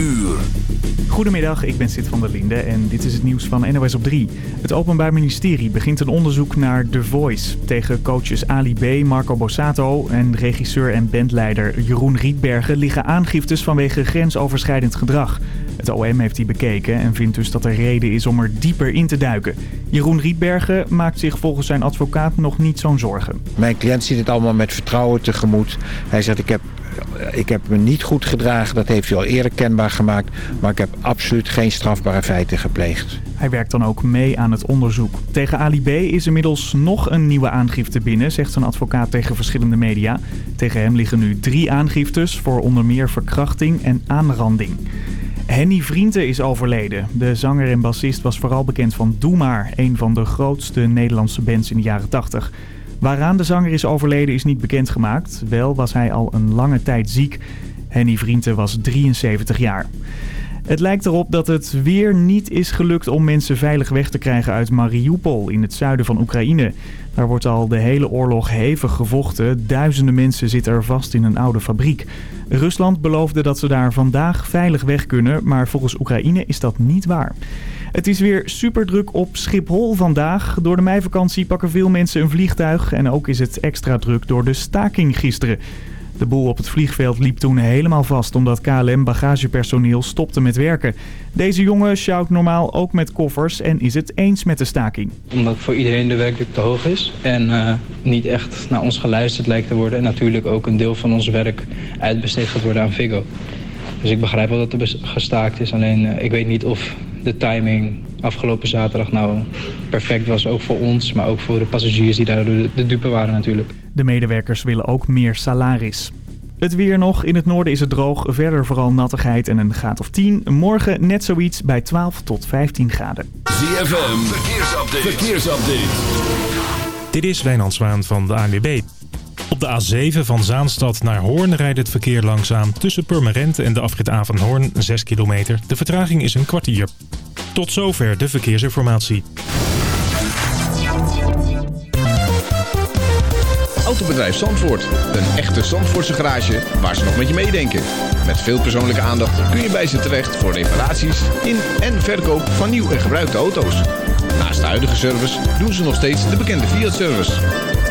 uur. Goedemiddag, ik ben Sid van der Linde en dit is het nieuws van NOS op 3. Het Openbaar Ministerie begint een onderzoek naar The Voice. Tegen coaches Ali B, Marco Bossato en regisseur en bandleider Jeroen Rietbergen liggen aangiftes vanwege grensoverschrijdend gedrag. Het OM heeft die bekeken en vindt dus dat er reden is om er dieper in te duiken. Jeroen Rietbergen maakt zich volgens zijn advocaat nog niet zo'n zorgen. Mijn cliënt ziet het allemaal met vertrouwen tegemoet. Hij zegt ik heb ik heb me niet goed gedragen, dat heeft hij al eerder kenbaar gemaakt. Maar ik heb absoluut geen strafbare feiten gepleegd. Hij werkt dan ook mee aan het onderzoek. Tegen Ali B is inmiddels nog een nieuwe aangifte binnen, zegt zijn advocaat tegen verschillende media. Tegen hem liggen nu drie aangiftes voor onder meer verkrachting en aanranding. Henny Vrienden is overleden. De zanger en bassist was vooral bekend van Doe Maar, een van de grootste Nederlandse bands in de jaren 80. Waaraan de zanger is overleden is niet bekendgemaakt. Wel was hij al een lange tijd ziek. Henny Vrienden was 73 jaar. Het lijkt erop dat het weer niet is gelukt om mensen veilig weg te krijgen uit Mariupol in het zuiden van Oekraïne. Daar wordt al de hele oorlog hevig gevochten. Duizenden mensen zitten er vast in een oude fabriek. Rusland beloofde dat ze daar vandaag veilig weg kunnen, maar volgens Oekraïne is dat niet waar. Het is weer super druk op Schiphol vandaag. Door de meivakantie pakken veel mensen een vliegtuig en ook is het extra druk door de staking gisteren. De boel op het vliegveld liep toen helemaal vast omdat KLM bagagepersoneel stopte met werken. Deze jongen sjouwt normaal ook met koffers en is het eens met de staking. Omdat voor iedereen de werkdruk te hoog is en uh, niet echt naar ons geluisterd lijkt te worden. En natuurlijk ook een deel van ons werk uitbesteed gaat worden aan Vigo. Dus ik begrijp wel dat er gestaakt is, alleen uh, ik weet niet of de timing afgelopen zaterdag nou perfect was. Ook voor ons, maar ook voor de passagiers die daar de, de dupe waren natuurlijk. De medewerkers willen ook meer salaris. Het weer nog. In het noorden is het droog. Verder vooral nattigheid en een graad of 10. Morgen net zoiets bij 12 tot 15 graden. ZFM, verkeersupdate. verkeersupdate. Dit is Wijnand Zwaan van de ANWB. Op de A7 van Zaanstad naar Hoorn rijdt het verkeer langzaam tussen Purmerend en de afrit A van Hoorn 6 kilometer. De vertraging is een kwartier. Tot zover de verkeersinformatie. Autobedrijf Zandvoort. Een echte Zandvoortse garage waar ze nog met je meedenken. Met veel persoonlijke aandacht kun je bij ze terecht voor reparaties in en verkoop van nieuw en gebruikte auto's. Naast de huidige service doen ze nog steeds de bekende Fiat-service.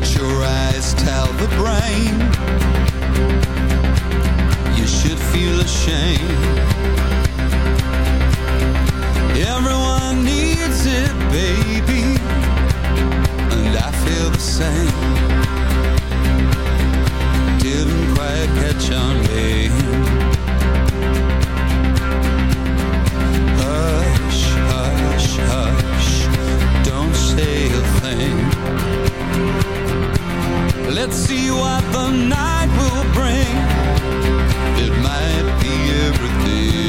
Let your eyes tell the brain. You should feel ashamed. Everyone needs it, baby And I feel the same. Didn't quite catch on, babe. Hush, hush, hush. Don't say a Let's see what the night will bring. It might be everything.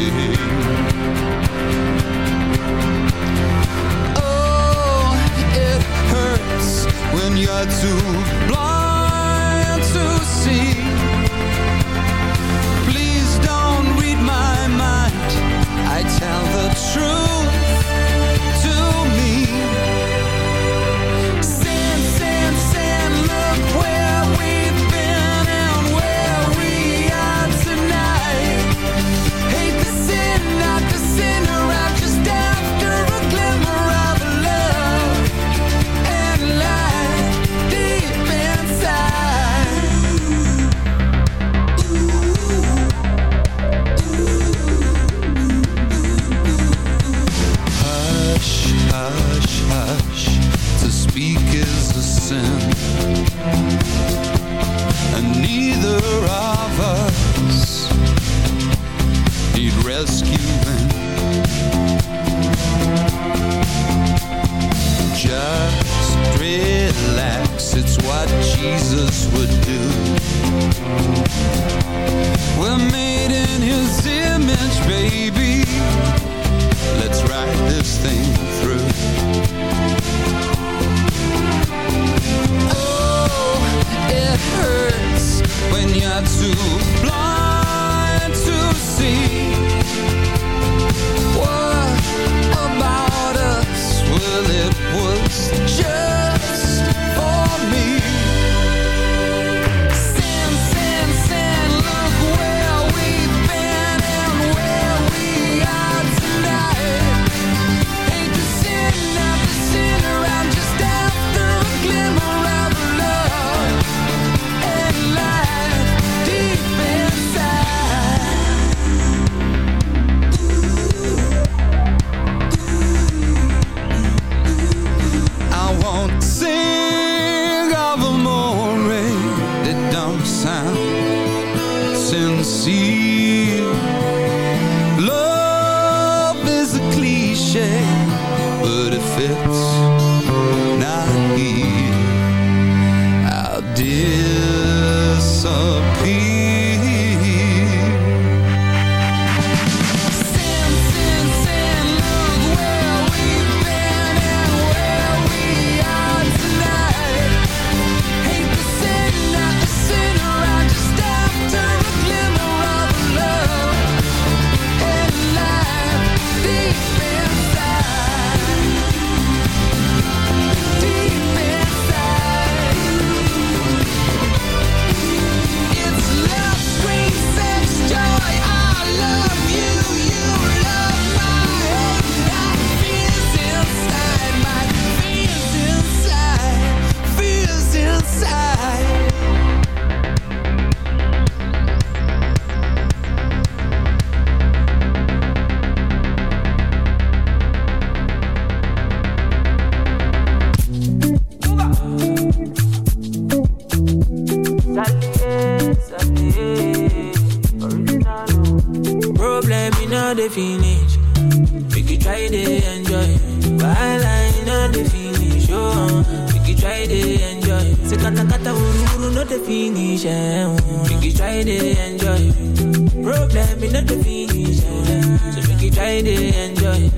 Try to enjoy.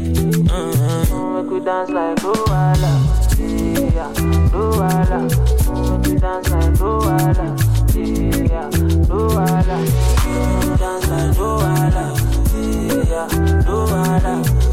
Uh-huh. Make you dance like Luala. Yeah, Luala. Make you dance like Luala. Yeah, Luala. Make you dance like Luala. Yeah, Luala.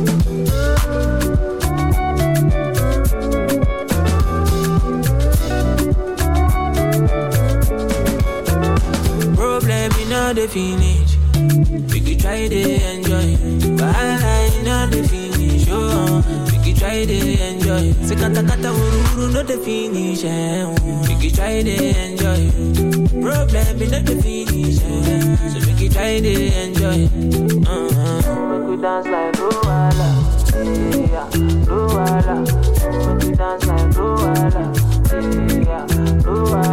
All the finish. We could try to enjoy. But I know the finish. Oh, we could try to enjoy. Say kata kata uru uru no the finish. Eh. We could try to enjoy. Problem all the finish. Eh. So we could try to enjoy. Uh-huh. We dance like Luala. Yeah, Luala. We dance like Luala. Yeah, Luala.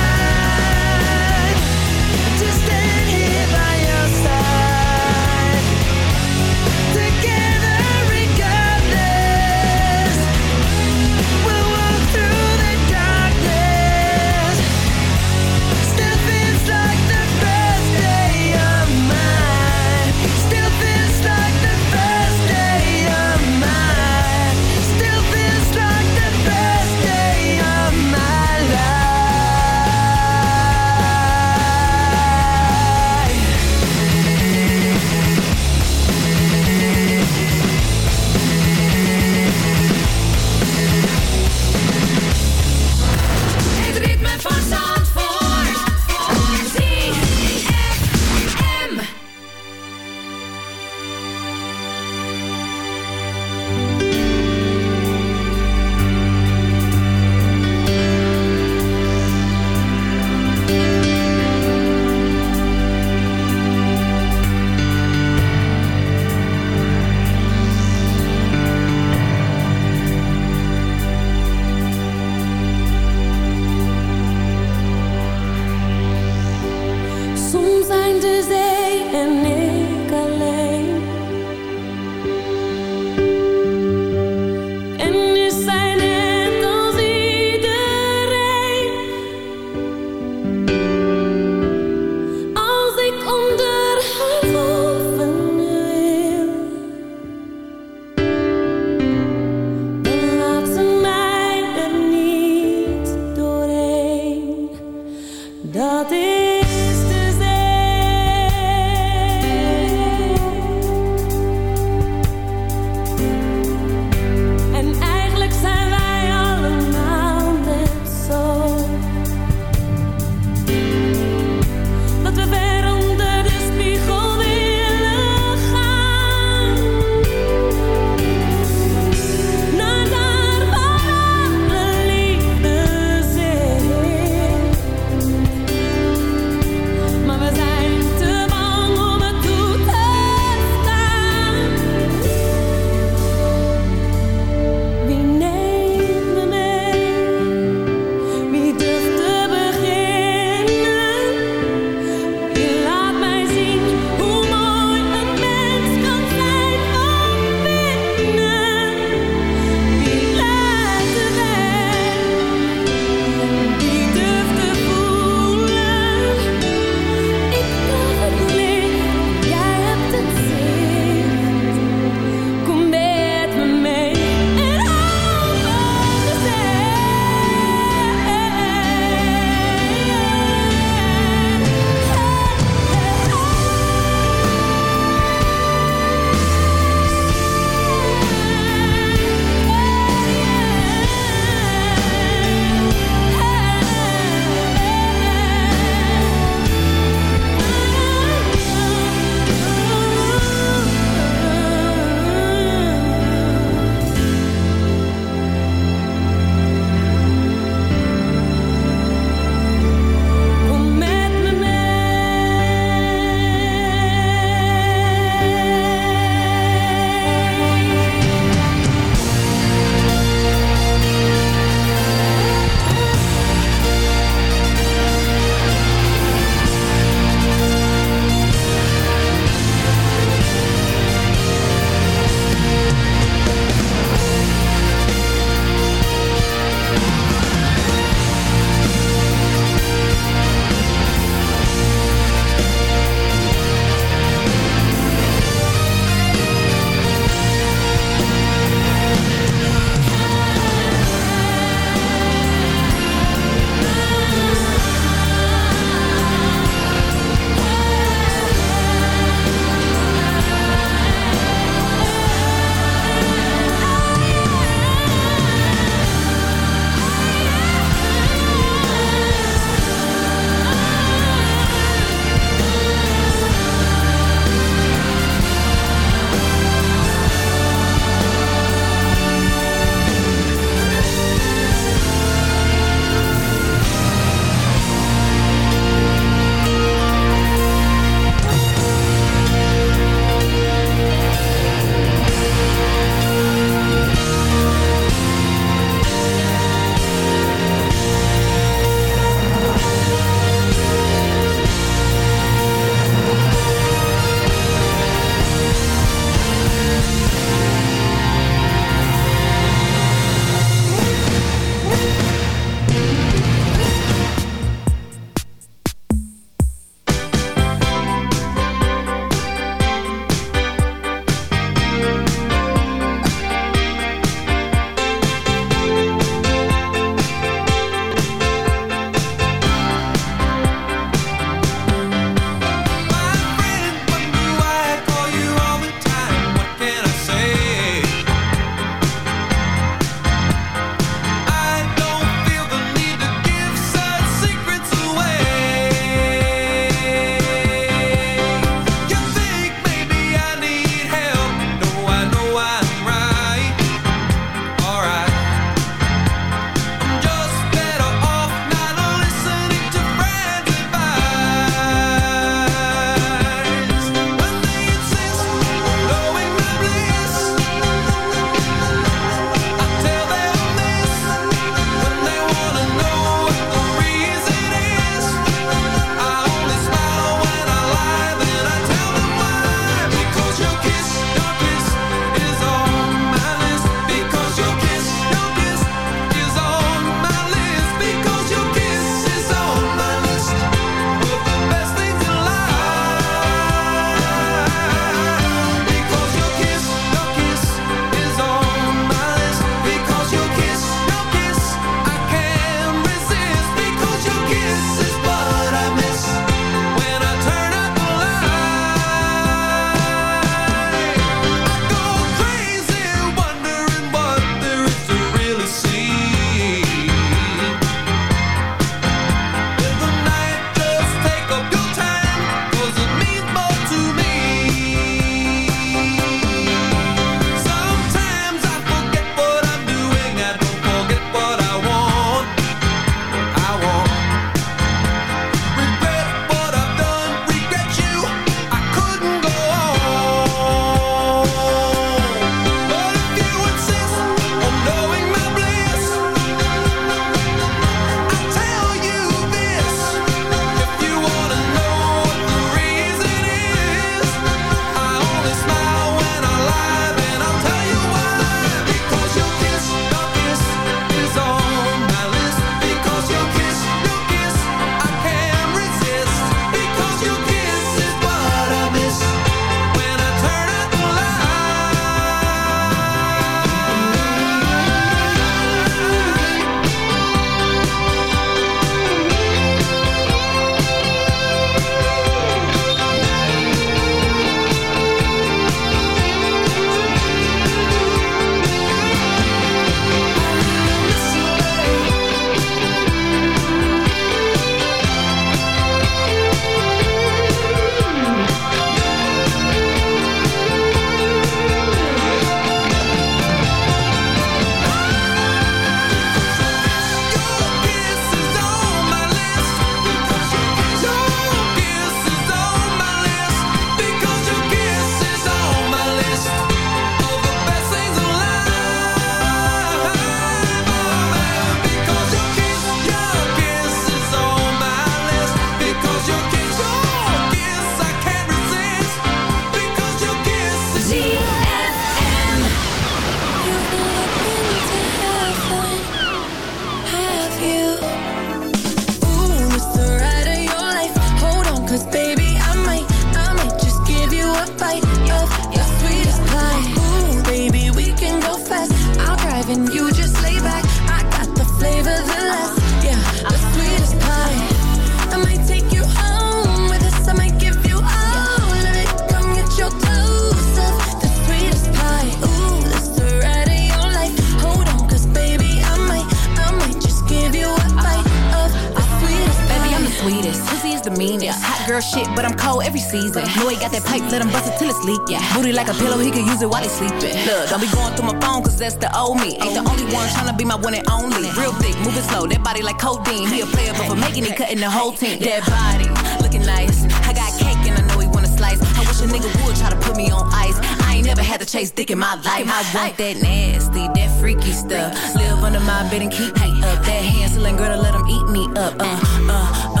Meanness. Hot girl shit, but I'm cold every season. Know he got that pipe, let him bust it till it's leak. Yeah. Booty like a pillow, he could use it while he's sleeping. Look, don't be going through my phone, cause that's the old me. Ain't the only one tryna be my one and only. Real thick, moving slow, that body like codeine. He a player, but for making it, cutting the whole team. That body, looking nice. I got cake and I know he wanna slice. I wish a nigga would try to put me on ice. I ain't never had to chase dick in my life. I want that nasty, that freaky stuff. Live under my bed and keep me up. That Hansel and Gretel, let him eat me up. Uh, uh, uh,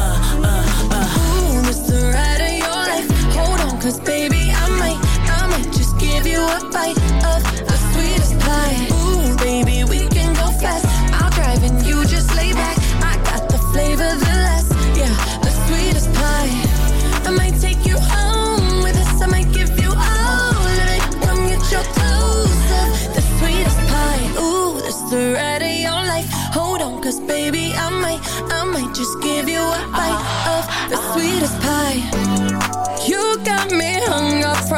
the ride of your life. Hold on, cause baby, I might, I might just give you a bite of the sweetest pie. Ooh, baby, we can go fast.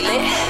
你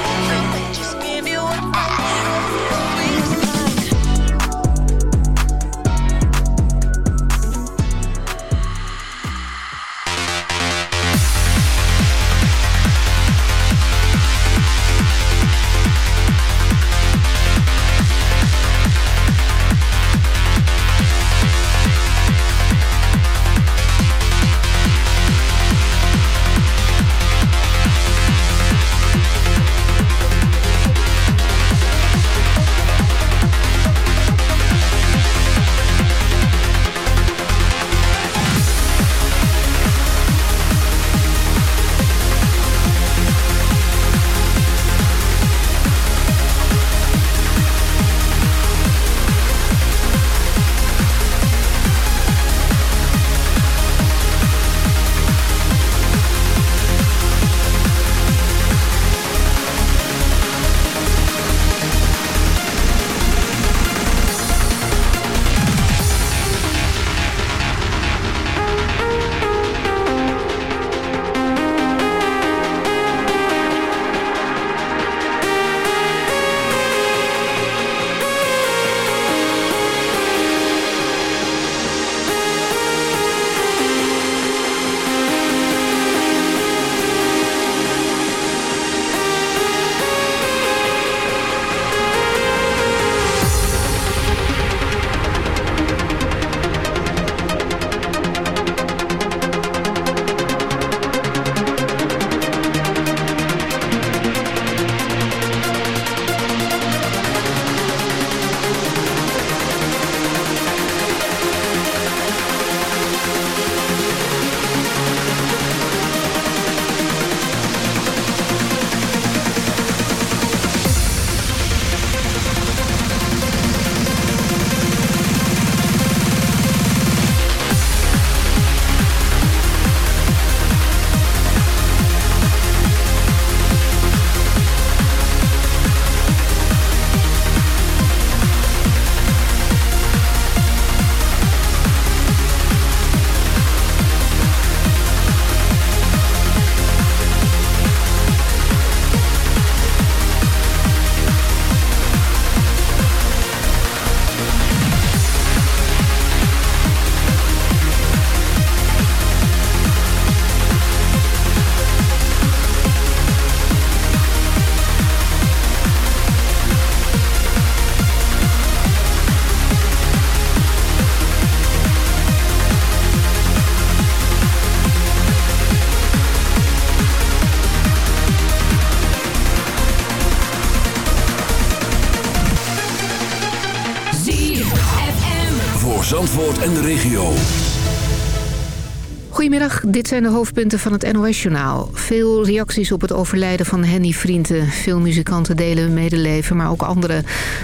dit zijn de hoofdpunten van het NOS-journaal. Veel reacties op het overlijden van Henny Vrienden. Veel muzikanten delen hun medeleven, maar ook andere.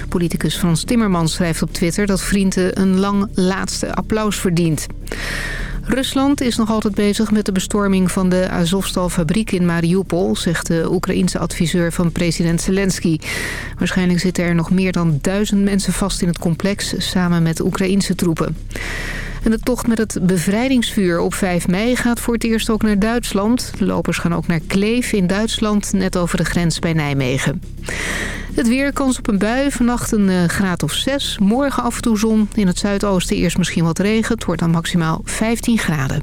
Politicus Frans Timmermans schrijft op Twitter dat Vrienden een lang laatste applaus verdient. Rusland is nog altijd bezig met de bestorming van de Azovstal-fabriek in Mariupol... zegt de Oekraïense adviseur van president Zelensky. Waarschijnlijk zitten er nog meer dan duizend mensen vast in het complex... samen met Oekraïense troepen. En de tocht met het bevrijdingsvuur op 5 mei gaat voor het eerst ook naar Duitsland. De lopers gaan ook naar Kleef in Duitsland, net over de grens bij Nijmegen. Het weer, kans op een bui. Vannacht een eh, graad of 6. Morgen af en toe zon. In het zuidoosten eerst misschien wat regen. Het wordt dan maximaal 15 graden.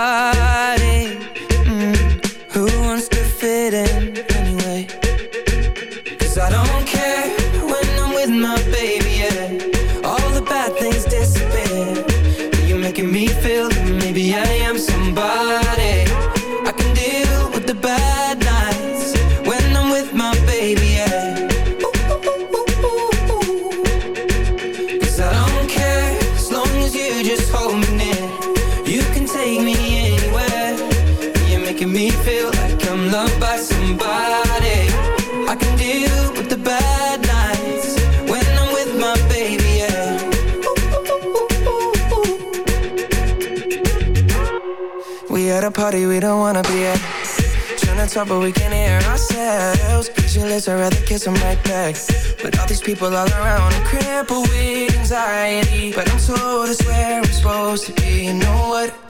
goodbye by somebody. I can deal with the bad nights When I'm with my baby, yeah. We at a party we don't wanna be at. Trying to talk but we can't hear ourselves. Pictureless, I'd rather kiss them right back. But all these people all around crippled with anxiety. But I'm told it's where I'm supposed to be. You know what?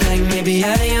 maybe I am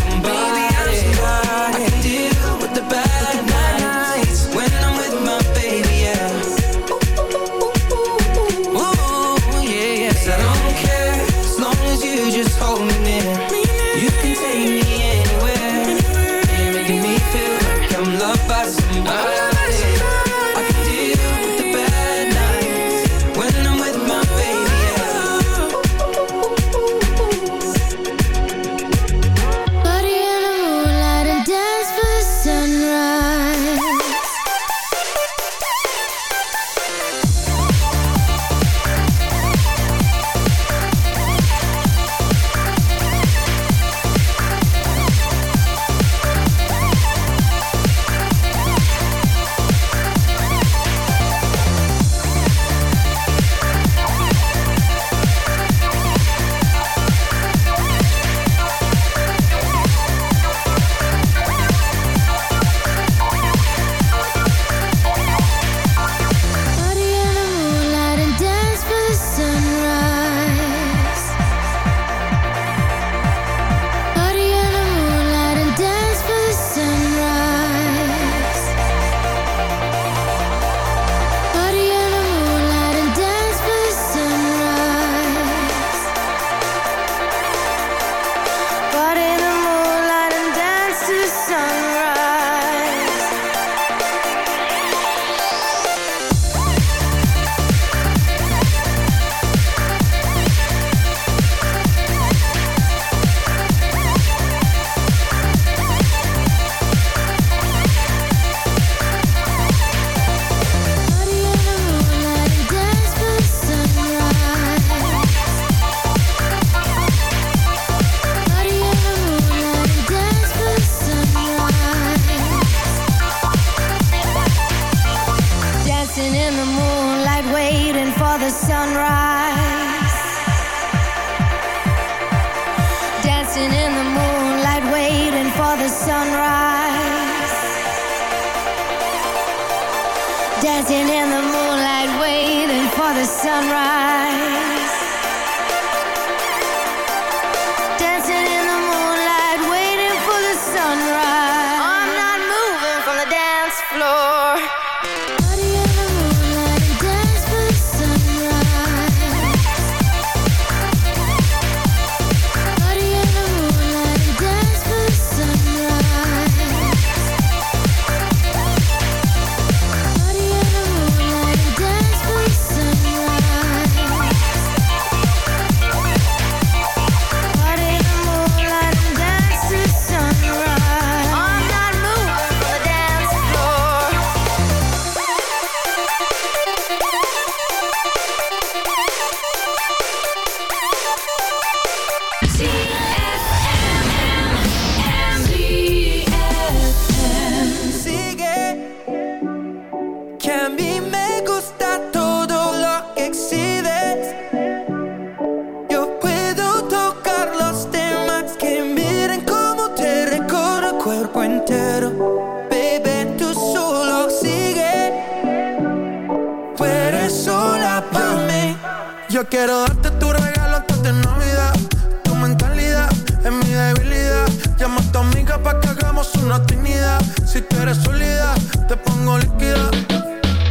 Llama a tu amiga pa' que hagamos una timida. Si tú eres sólida, te pongo líquida.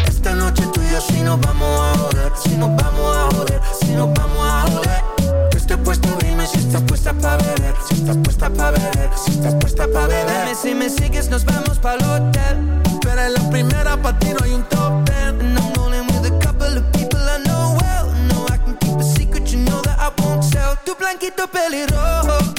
Esta noche tú y yo si nos vamos a joder, si nos vamos a joder, si nos vamos a joder. Si estás puesta pa' beber, si estás puesta pa' beber, si estás puesta pa' beber. Dime si me sigues, nos vamos pa'l hotel. Pero en la primera pa' ti no hay un top. And I'm rolling with a couple of people I know well. No, I can keep a secret, you know that I won't tell. Tu blanquito pelirrojo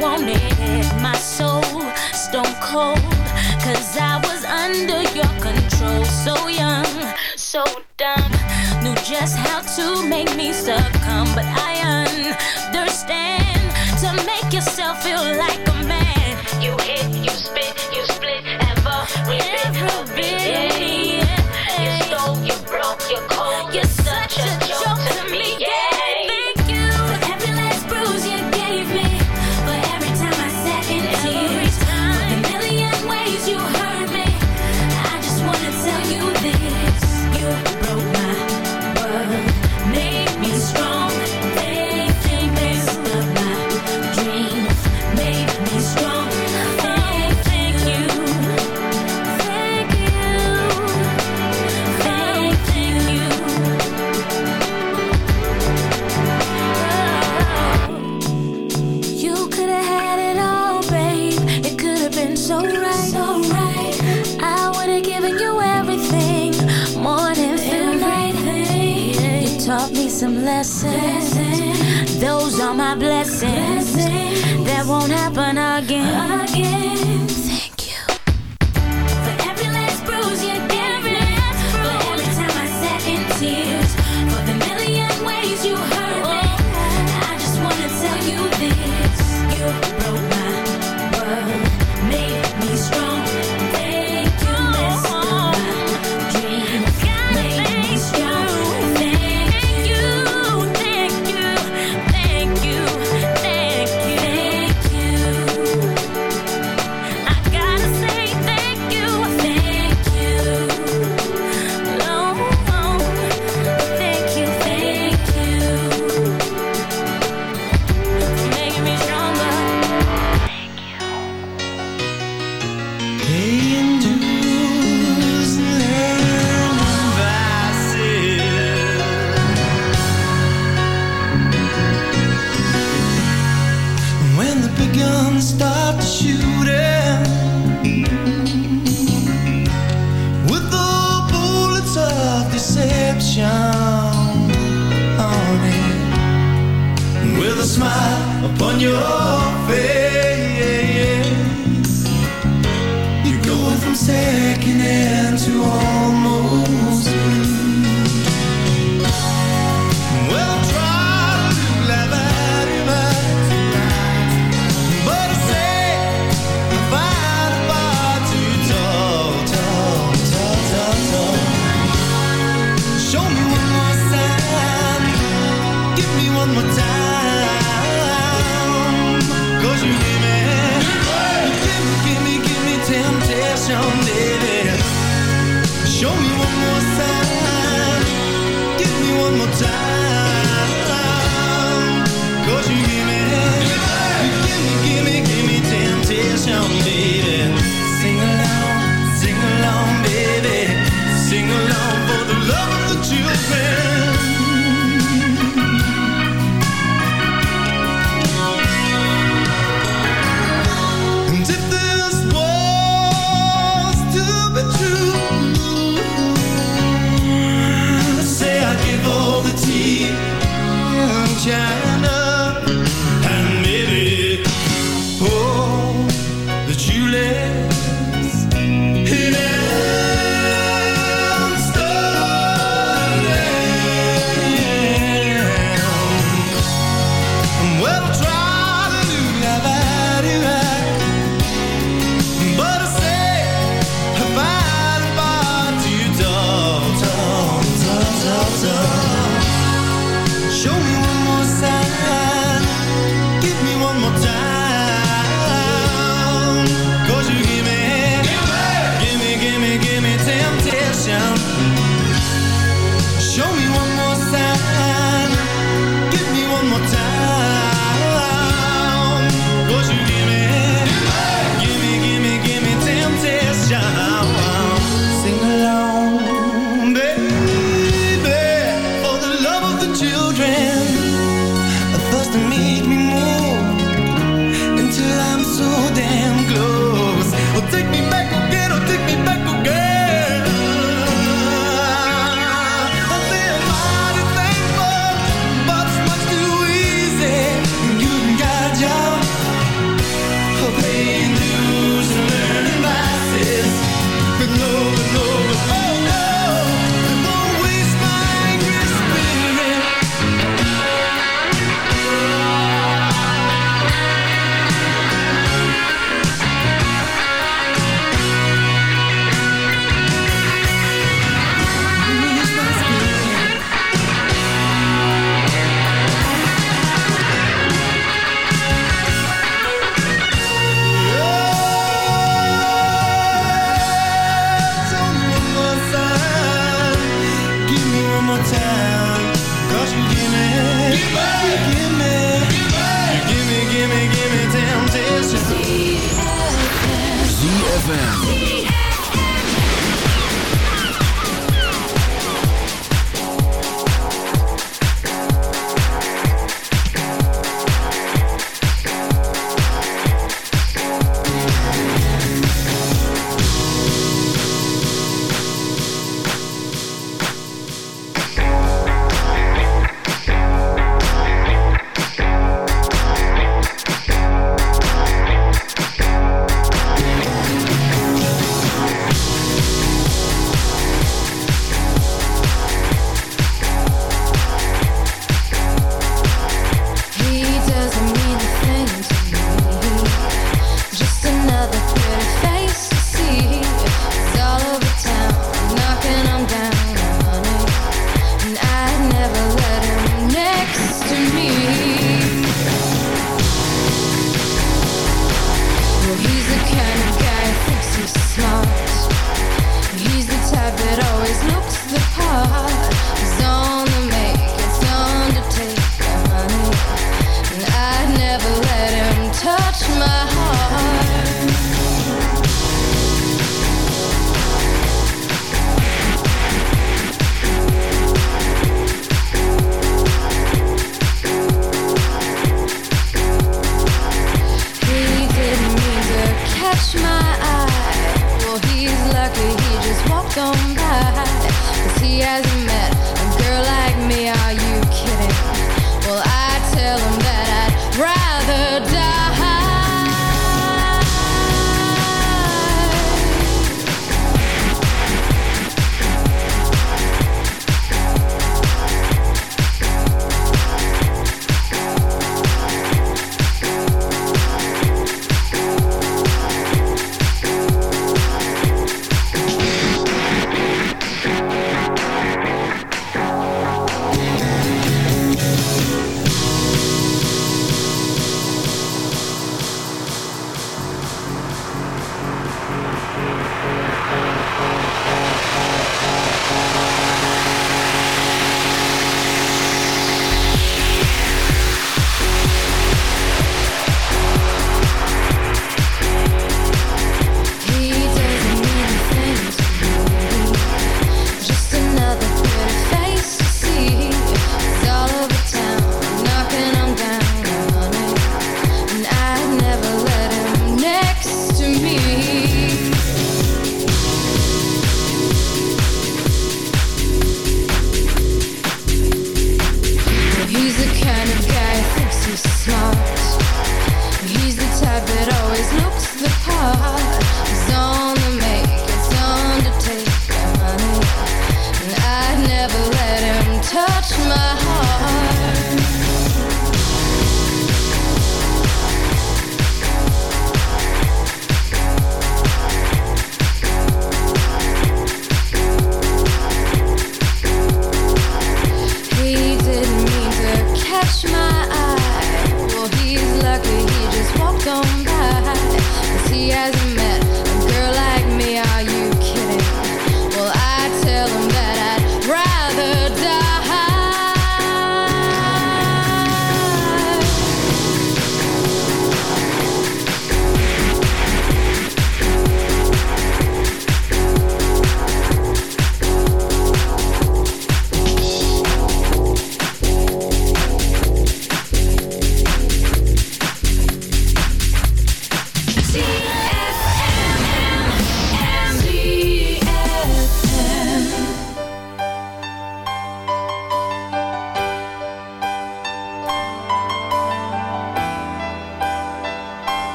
wanted my soul stone cold I was under your control. So young, so dumb Knew just how to make me succumb. But I understand To make yourself feel like a man. all my blessings. blessings. That won't happen again. again.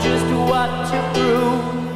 just what to prove.